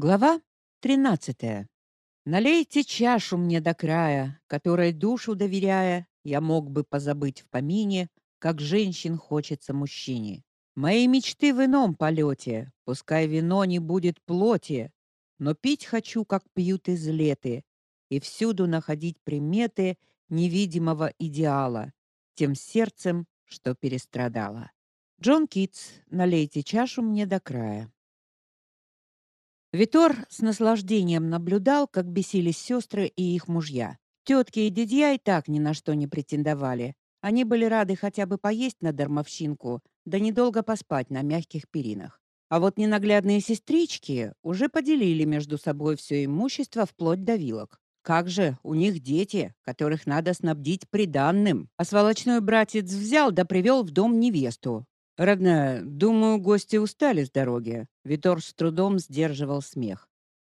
Глава 13. Налейте чашу мне до края, которой душу доверяя, я мог бы позабыть в помине, как женщин хочется мужчине. Мои мечты в ином полете, пускай вино не будет плоти, но пить хочу, как пьют излеты, и всюду находить приметы невидимого идеала, тем сердцем, что перестрадала. Джон Китс, налейте чашу мне до края. Витор с наслаждением наблюдал, как бесились сестры и их мужья. Тетки и дядья и так ни на что не претендовали. Они были рады хотя бы поесть на дармовщинку, да недолго поспать на мягких перинах. А вот ненаглядные сестрички уже поделили между собой все имущество вплоть до вилок. Как же, у них дети, которых надо снабдить приданным. А сволочной братец взял да привел в дом невесту. Родная, думаю, гости устали с дороги. Витор с трудом сдерживал смех.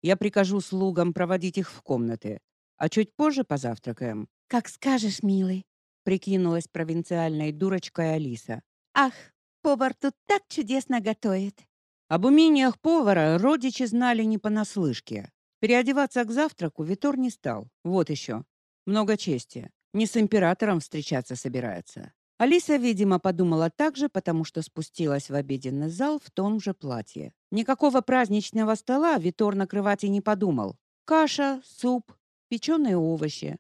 Я прикажу слугам проводить их в комнаты, а чуть позже позавтракаем. Как скажешь, милый, прикинулась провинциальной дурочкой Алиса. Ах, повар тут так чудесно готовит. Об умениях повара родичи знали не понаслышке. Переодеваться к завтраку Витор не стал. Вот еще. Много чести. Не с императором встречаться собирается. Алиса, видимо, подумала так же, потому что спустилась в обеденный зал в том же платье. Никакого праздничного стола Витор накрывать и не подумал. Каша, суп, печеные овощи,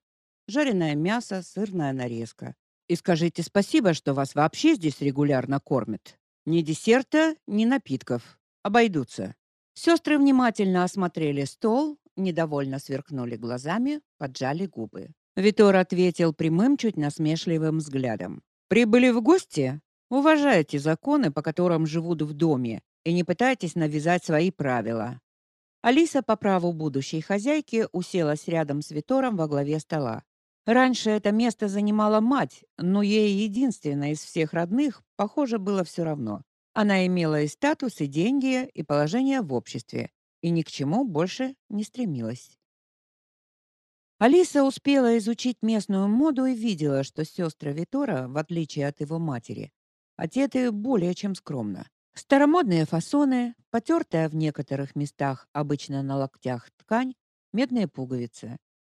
жареное мясо, сырная нарезка. И скажите спасибо, что вас вообще здесь регулярно кормят. Ни десерта, ни напитков. Обойдутся. Сестры внимательно осмотрели стол, недовольно сверкнули глазами, поджали губы. Витор ответил прямым, чуть насмешливым взглядом. Прибыли в гости? Уважайте законы, по которым живут в доме, и не пытайтесь навязать свои правила. Алиса по праву будущей хозяйки уселась рядом с Витором во главе стола. Раньше это место занимала мать, но ей единственной из всех родных, похоже, было все равно. Она имела и статус, и деньги, и положение в обществе, и ни к чему больше не стремилась. Алиса успела изучить местную моду и видела, что сестры Витора, в отличие от его матери, одеты более чем скромно. Старомодные фасоны, потертая в некоторых местах, обычно на локтях ткань, медные пуговицы.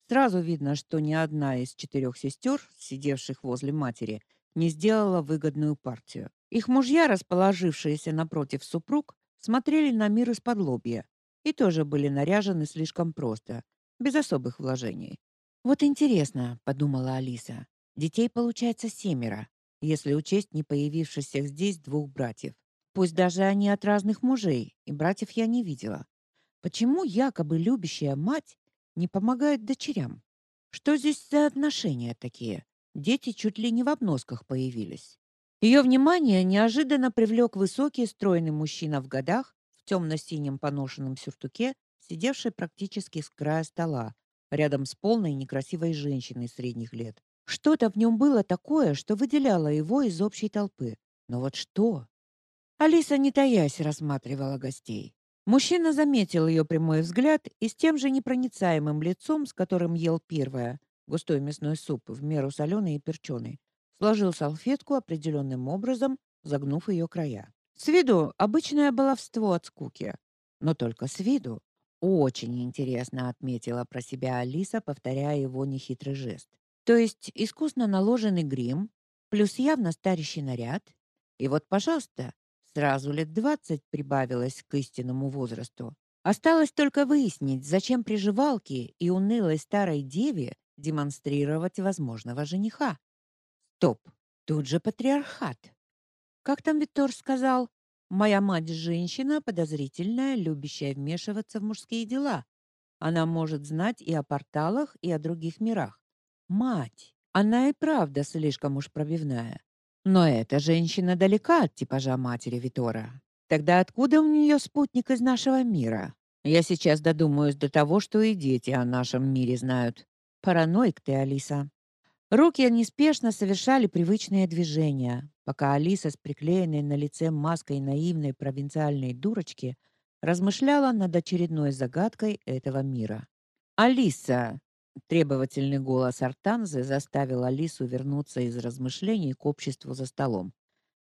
Сразу видно, что ни одна из четырех сестер, сидевших возле матери, не сделала выгодную партию. Их мужья, расположившиеся напротив супруг, смотрели на мир из-под лобья и тоже были наряжены слишком просто, без особых вложений. Вот интересно, подумала Алиса. Детей получается семеро, если учесть не появившихся здесь двух братьев. Пусть даже они от разных мужей, и братьев я не видела. Почему якобы любящая мать не помогает дочерям? Что здесь за отношения такие? Дети чуть ли не в обносках появились. Ее внимание неожиданно привлек высокий стройный мужчина в годах в темно-синем поношенном сюртуке сидевший практически с края стола, рядом с полной некрасивой женщиной средних лет. Что-то в нем было такое, что выделяло его из общей толпы. Но вот что? Алиса, не таясь, рассматривала гостей. Мужчина заметил ее прямой взгляд и с тем же непроницаемым лицом, с которым ел первое, густой мясной суп, в меру соленый и перченый, сложил салфетку определенным образом, загнув ее края. С виду обычное баловство от скуки, но только с виду. Очень интересно отметила про себя Алиса, повторяя его нехитрый жест. То есть искусно наложенный грим, плюс явно старящий наряд. И вот, пожалуйста, сразу лет двадцать прибавилось к истинному возрасту. Осталось только выяснить, зачем приживалке и унылой старой деве демонстрировать возможного жениха. Стоп, тут же патриархат. Как там Виктор сказал? Моя мать женщина подозрительная, любящая вмешиваться в мужские дела. Она может знать и о порталах, и о других мирах. Мать, она и правда слишком уж пробивная. Но эта женщина далека от типажа матери Витора. Тогда откуда у нее спутник из нашего мира? Я сейчас додумаюсь до того, что и дети о нашем мире знают. Параноик ты, Алиса. Руки неспешно совершали привычные движения, пока Алиса с приклеенной на лице маской наивной провинциальной дурочки размышляла над очередной загадкой этого мира. «Алиса!» — требовательный голос Артанзы заставил Алису вернуться из размышлений к обществу за столом.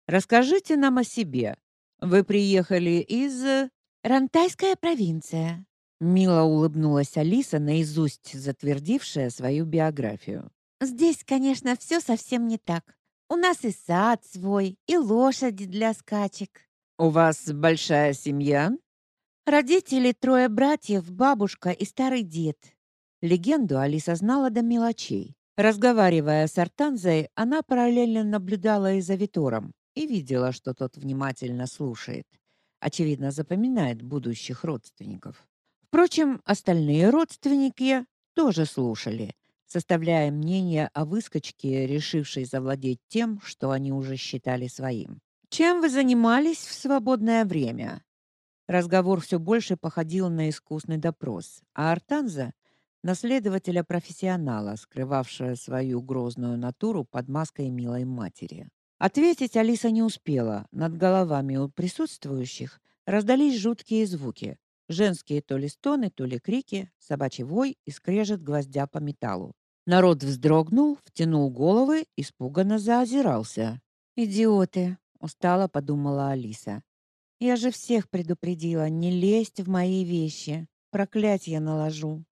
«Расскажите нам о себе. Вы приехали из...» Рантайская провинция. Мило улыбнулась Алиса, наизусть затвердившая свою биографию. Здесь, конечно, все совсем не так. У нас и сад свой, и лошади для скачек. У вас большая семья? Родители, трое братьев, бабушка и старый дед. Легенду Алиса знала до мелочей. Разговаривая с Артанзой, она параллельно наблюдала и за Витором и видела, что тот внимательно слушает. Очевидно, запоминает будущих родственников. Впрочем, остальные родственники тоже слушали, составляя мнение о выскочке, решившей завладеть тем, что они уже считали своим. Чем вы занимались в свободное время? Разговор все больше походил на искусный допрос, а Артанза на следователя-профессионала, скрывавшего свою грозную натуру под маской милой матери. Ответить Алиса не успела. Над головами у присутствующих раздались жуткие звуки. Женские то ли стоны, то ли крики, собачий вой и скрежет гвоздя по металлу. Народ вздрогнул, втянул головы, испуганно заозирался. «Идиоты!» — устало подумала Алиса. «Я же всех предупредила, не лезть в мои вещи. Проклятье наложу».